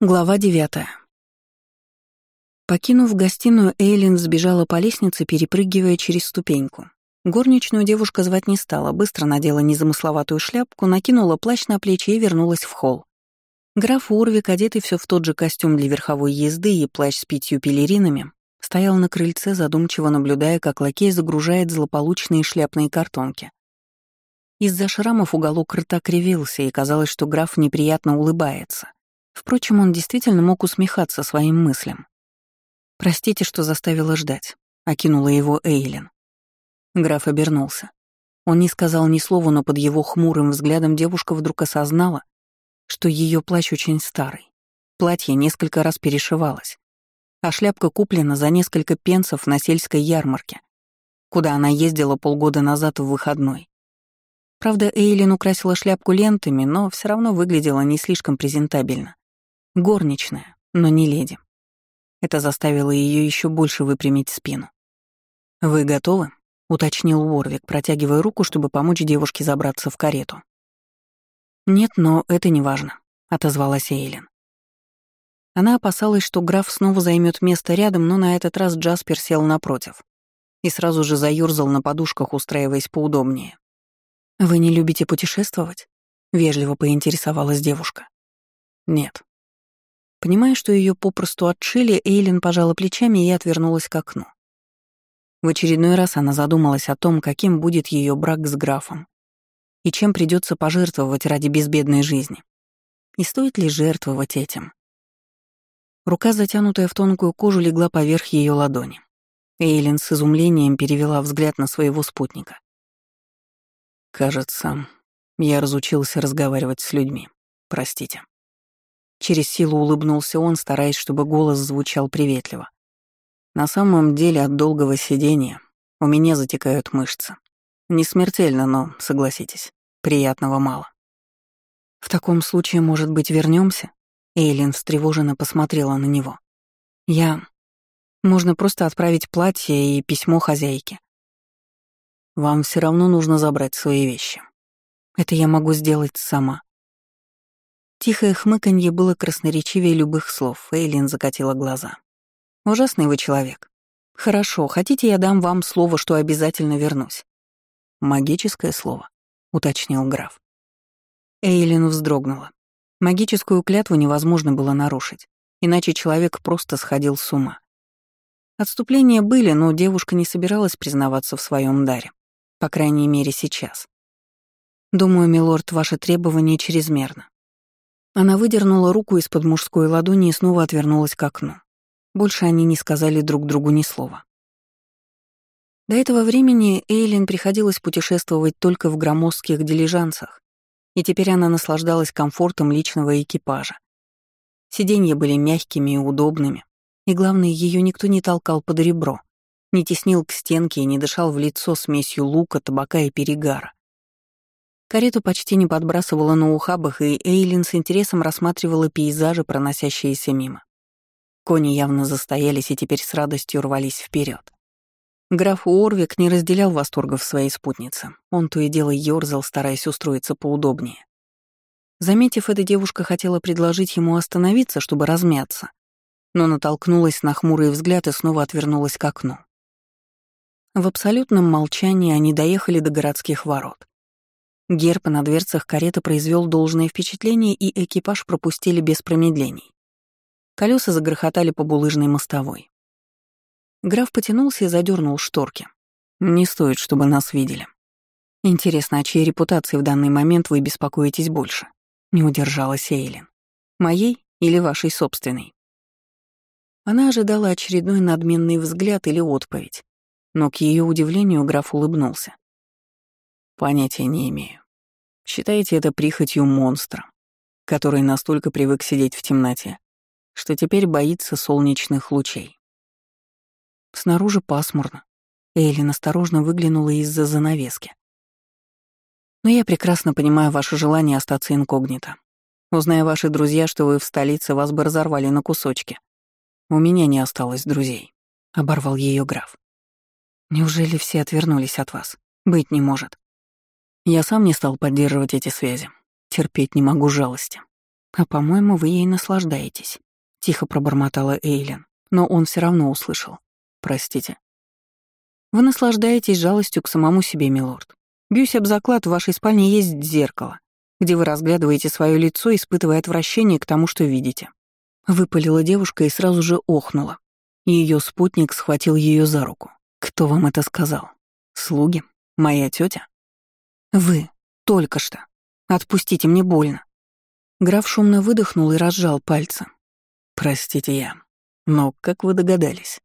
Глава девятая. Покинув гостиную, Эйлин сбежала по лестнице, перепрыгивая через ступеньку. Горничную девушка звать не стала, быстро надела незамысловатую шляпку, накинула плащ на плечи и вернулась в холл. Граф Урвик, одетый все в тот же костюм для верховой езды и плащ с пятью пелеринами, стоял на крыльце, задумчиво наблюдая, как лакей загружает злополучные шляпные картонки. Из-за шрамов уголок рта кривился, и казалось, что граф неприятно улыбается. Впрочем, он действительно мог усмехаться своим мыслям. «Простите, что заставила ждать», — окинула его Эйлин. Граф обернулся. Он не сказал ни слова, но под его хмурым взглядом девушка вдруг осознала, что ее плащ очень старый. Платье несколько раз перешивалось, а шляпка куплена за несколько пенсов на сельской ярмарке, куда она ездила полгода назад в выходной. Правда, Эйлин украсила шляпку лентами, но все равно выглядела не слишком презентабельно. Горничная, но не леди. Это заставило ее еще больше выпрямить спину. «Вы готовы?» — уточнил Уорвик, протягивая руку, чтобы помочь девушке забраться в карету. «Нет, но это не важно», — отозвалась Эйлин. Она опасалась, что граф снова займет место рядом, но на этот раз Джаспер сел напротив и сразу же заюрзал на подушках, устраиваясь поудобнее. «Вы не любите путешествовать?» — вежливо поинтересовалась девушка. «Нет», Понимая, что ее попросту отшили, Эйлин пожала плечами и отвернулась к окну. В очередной раз она задумалась о том, каким будет ее брак с графом и чем придется пожертвовать ради безбедной жизни. И стоит ли жертвовать этим? Рука, затянутая в тонкую кожу, легла поверх ее ладони. Эйлин с изумлением перевела взгляд на своего спутника. «Кажется, я разучился разговаривать с людьми. Простите». Через силу улыбнулся он, стараясь, чтобы голос звучал приветливо. На самом деле от долгого сидения у меня затекают мышцы. Не смертельно, но, согласитесь, приятного мало. В таком случае, может быть, вернемся? Эйлин встревоженно посмотрела на него. Я... Можно просто отправить платье и письмо хозяйке. Вам все равно нужно забрать свои вещи. Это я могу сделать сама. Тихое хмыканье было красноречивее любых слов, Эйлин закатила глаза. «Ужасный вы человек. Хорошо, хотите, я дам вам слово, что обязательно вернусь?» «Магическое слово», — уточнил граф. Эйлин вздрогнула. Магическую клятву невозможно было нарушить, иначе человек просто сходил с ума. Отступления были, но девушка не собиралась признаваться в своем даре. По крайней мере, сейчас. «Думаю, милорд, ваше требование чрезмерно. Она выдернула руку из-под мужской ладони и снова отвернулась к окну. Больше они не сказали друг другу ни слова. До этого времени Эйлин приходилось путешествовать только в громоздких дилижансах, и теперь она наслаждалась комфортом личного экипажа. Сиденья были мягкими и удобными, и, главное, ее никто не толкал под ребро, не теснил к стенке и не дышал в лицо смесью лука, табака и перегара. Карету почти не подбрасывала на ухабах, и Эйлин с интересом рассматривала пейзажи, проносящиеся мимо. Кони явно застоялись и теперь с радостью рвались вперед. Граф Уорвик не разделял восторгов своей спутницы. Он то и дело ёрзал, стараясь устроиться поудобнее. Заметив это, девушка хотела предложить ему остановиться, чтобы размяться, но натолкнулась на хмурый взгляд и снова отвернулась к окну. В абсолютном молчании они доехали до городских ворот. Герб на дверцах кареты произвел должное впечатление, и экипаж пропустили без промедлений. Колеса загрохотали по булыжной мостовой. Граф потянулся и задернул шторки. «Не стоит, чтобы нас видели. Интересно, о чьей репутации в данный момент вы беспокоитесь больше?» Не удержалась Эйлин. «Моей или вашей собственной?» Она ожидала очередной надменный взгляд или отповедь, но к ее удивлению граф улыбнулся. Понятия не имею. Считаете это прихотью монстра, который настолько привык сидеть в темноте, что теперь боится солнечных лучей. Снаружи пасмурно. Эйлин осторожно выглянула из-за занавески. Но я прекрасно понимаю ваше желание остаться инкогнито. Узная ваши друзья, что вы в столице, вас бы разорвали на кусочки. У меня не осталось друзей, — оборвал ее граф. Неужели все отвернулись от вас? Быть не может. Я сам не стал поддерживать эти связи. Терпеть не могу жалости. А по-моему, вы ей наслаждаетесь», — тихо пробормотала Эйлин, но он все равно услышал. «Простите». «Вы наслаждаетесь жалостью к самому себе, милорд. Бьюсь об заклад, в вашей спальне есть зеркало, где вы разглядываете свое лицо, испытывая отвращение к тому, что видите». Выпалила девушка и сразу же охнула. Ее спутник схватил ее за руку. «Кто вам это сказал? Слуги? Моя тетя? «Вы. Только что. Отпустите, мне больно». Граф шумно выдохнул и разжал пальцы. «Простите я. Но как вы догадались?»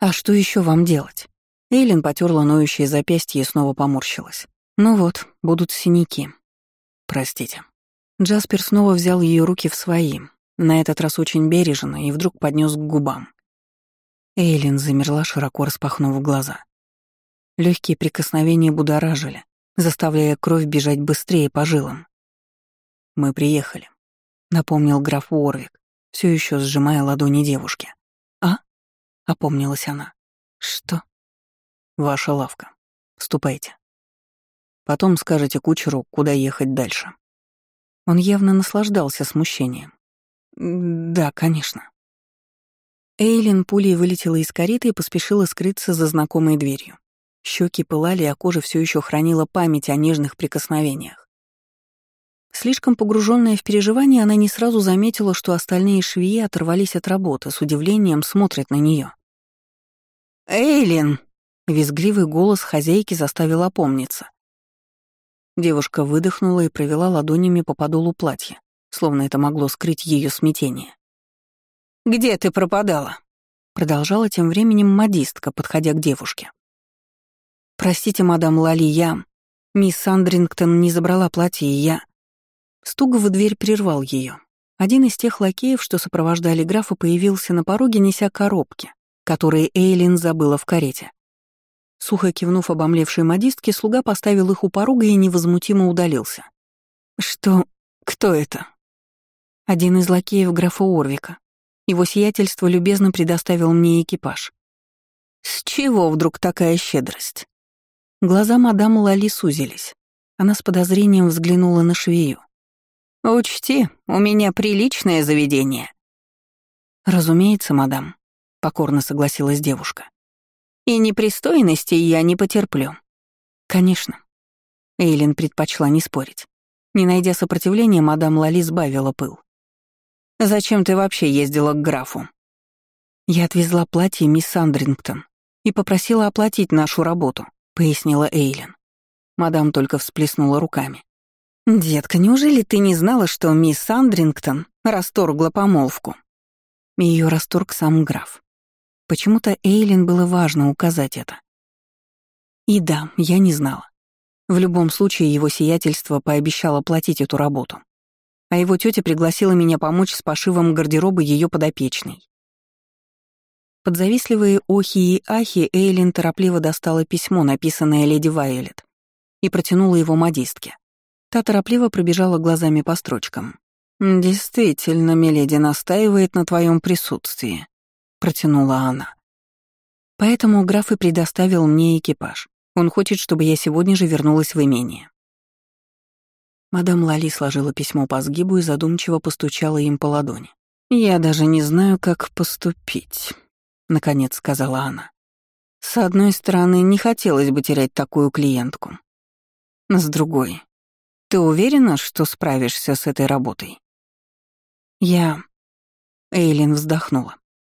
«А что еще вам делать?» Эйлин потерла ноющее запястье и снова поморщилась. «Ну вот, будут синяки. Простите». Джаспер снова взял ее руки в свои, на этот раз очень бережно, и вдруг поднес к губам. Эйлин замерла, широко распахнув глаза. Легкие прикосновения будоражили, заставляя кровь бежать быстрее по жилам. «Мы приехали», — напомнил граф Уорвик, все еще сжимая ладони девушки. «А?» — опомнилась она. «Что?» «Ваша лавка. Ступайте. Потом скажете кучеру, куда ехать дальше». Он явно наслаждался смущением. «Да, конечно». Эйлин пулей вылетела из кареты и поспешила скрыться за знакомой дверью. Щеки пылали, а кожа все еще хранила память о нежных прикосновениях. Слишком погруженная в переживания, она не сразу заметила, что остальные швеи оторвались от работы, с удивлением смотрят на нее. «Эйлин!» — визгливый голос хозяйки заставил опомниться. Девушка выдохнула и провела ладонями по подолу платья, словно это могло скрыть ее смятение. «Где ты пропадала?» Продолжала тем временем модистка, подходя к девушке. «Простите, мадам Лали, я... Мисс Сандрингтон не забрала платье, и я...» Стук в дверь прервал ее. Один из тех лакеев, что сопровождали графа, появился на пороге, неся коробки, которые Эйлин забыла в карете. Сухо кивнув обомлевшей модистке, слуга поставил их у порога и невозмутимо удалился. «Что... кто это?» Один из лакеев графа Орвика. Его сиятельство любезно предоставил мне экипаж. «С чего вдруг такая щедрость?» Глаза мадам Лали сузились. Она с подозрением взглянула на швею. «Учти, у меня приличное заведение». «Разумеется, мадам», — покорно согласилась девушка. «И непристойности я не потерплю». «Конечно». Эйлин предпочла не спорить. Не найдя сопротивления, мадам Лали сбавила пыл. «Зачем ты вообще ездила к графу?» Я отвезла платье мисс Сандрингтон и попросила оплатить нашу работу. — пояснила Эйлин. Мадам только всплеснула руками. «Детка, неужели ты не знала, что мисс Сандрингтон расторгла помолвку?» Ее расторг сам граф. Почему-то Эйлин было важно указать это. И да, я не знала. В любом случае, его сиятельство пообещало платить эту работу. А его тетя пригласила меня помочь с пошивом гардероба ее подопечной. Под завистливые охи и ахи Эйлин торопливо достала письмо, написанное леди Вайолет, и протянула его модистке. Та торопливо пробежала глазами по строчкам. «Действительно, миледи настаивает на твоем присутствии», — протянула она. «Поэтому граф и предоставил мне экипаж. Он хочет, чтобы я сегодня же вернулась в имение». Мадам Лали сложила письмо по сгибу и задумчиво постучала им по ладони. «Я даже не знаю, как поступить». — наконец сказала она. «С одной стороны, не хотелось бы терять такую клиентку. С другой, ты уверена, что справишься с этой работой?» «Я...» — Эйлин вздохнула.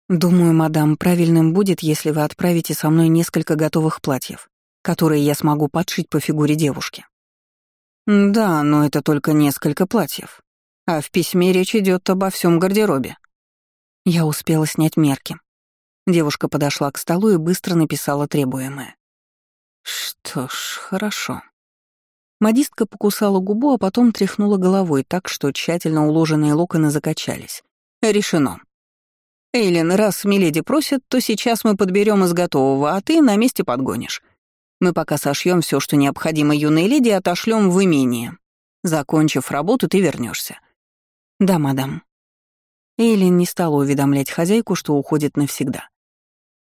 «Думаю, мадам, правильным будет, если вы отправите со мной несколько готовых платьев, которые я смогу подшить по фигуре девушки». «Да, но это только несколько платьев. А в письме речь идет обо всем гардеробе». Я успела снять мерки, Девушка подошла к столу и быстро написала требуемое. Что ж, хорошо. Модистка покусала губу, а потом тряхнула головой так, что тщательно уложенные локоны закачались. Решено. Эйлин, раз Миледи просит, то сейчас мы подберем из готового, а ты на месте подгонишь. Мы пока сошьем все, что необходимо юной леди, отошлем в имение. Закончив работу, ты вернешься. Да, мадам. Эйлин не стала уведомлять хозяйку, что уходит навсегда.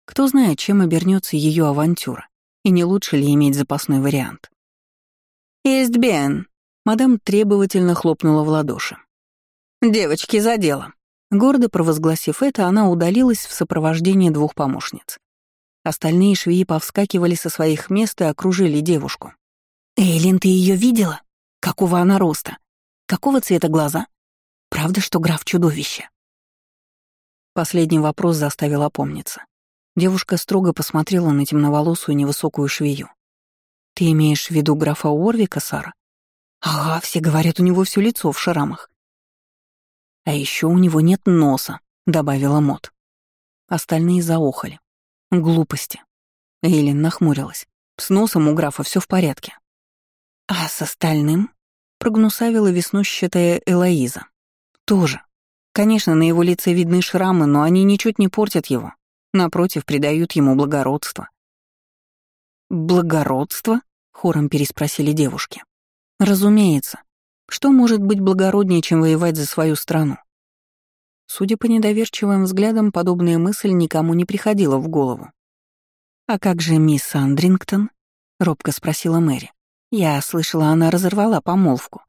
Кто знает, чем обернется ее авантюра, и не лучше ли иметь запасной вариант. «Есть Бен!» — мадам требовательно хлопнула в ладоши. Девочки за дело. Гордо провозгласив это, она удалилась в сопровождении двух помощниц. Остальные швеи повскакивали со своих мест и окружили девушку. «Эйлин, ты ее видела? Какого она роста? Какого цвета глаза? Правда, что граф чудовище?» Последний вопрос заставил опомниться. Девушка строго посмотрела на темноволосую невысокую швею. «Ты имеешь в виду графа Уорвика, Сара?» «Ага, все говорят, у него все лицо в шрамах». «А еще у него нет носа», — добавила Мот. Остальные заохали. Глупости. Эйлин нахмурилась. С носом у графа все в порядке. «А с остальным?» — прогнусавила веснущатая Элоиза. «Тоже. Конечно, на его лице видны шрамы, но они ничуть не портят его. Напротив, придают ему благородство. «Благородство?» — хором переспросили девушки. «Разумеется. Что может быть благороднее, чем воевать за свою страну?» Судя по недоверчивым взглядам, подобная мысль никому не приходила в голову. «А как же мисс Андрингтон?» — робко спросила Мэри. «Я слышала, она разорвала помолвку».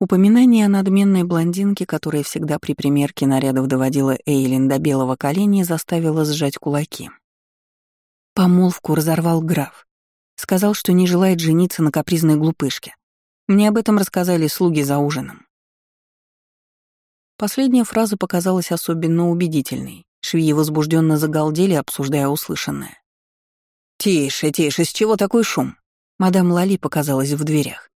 Упоминание о надменной блондинке, которая всегда при примерке нарядов доводила Эйлин до белого коленя, заставило сжать кулаки. Помолвку разорвал граф. Сказал, что не желает жениться на капризной глупышке. Мне об этом рассказали слуги за ужином. Последняя фраза показалась особенно убедительной. Швеи возбужденно загалдели, обсуждая услышанное. «Тише, тише, с чего такой шум?» Мадам Лали показалась в дверях.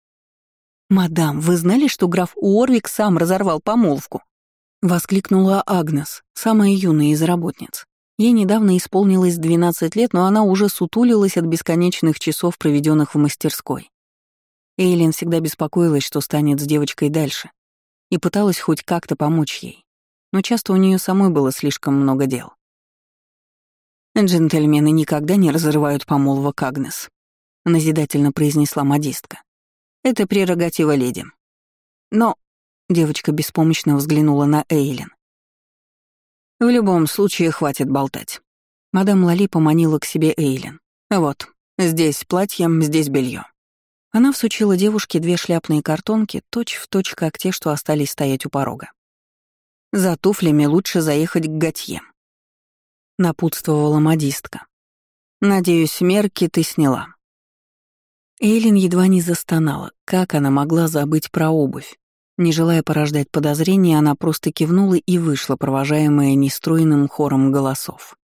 «Мадам, вы знали, что граф Уорвик сам разорвал помолвку?» — воскликнула Агнес, самая юная из работниц. Ей недавно исполнилось 12 лет, но она уже сутулилась от бесконечных часов, проведенных в мастерской. Эйлин всегда беспокоилась, что станет с девочкой дальше, и пыталась хоть как-то помочь ей. Но часто у нее самой было слишком много дел. «Джентльмены никогда не разрывают помолвок, Агнес», — назидательно произнесла модистка. Это прерогатива леди. Но девочка беспомощно взглянула на Эйлин. В любом случае хватит болтать. Мадам Лали поманила к себе Эйлин. Вот, здесь платье, здесь белье. Она всучила девушке две шляпные картонки, точь-в-точь, точь, как те, что остались стоять у порога. За туфлями лучше заехать к Готье. Напутствовала модистка. «Надеюсь, мерки ты сняла». Эйлин едва не застонала. Как она могла забыть про обувь? Не желая порождать подозрения, она просто кивнула и вышла, провожаемая нестроенным хором голосов.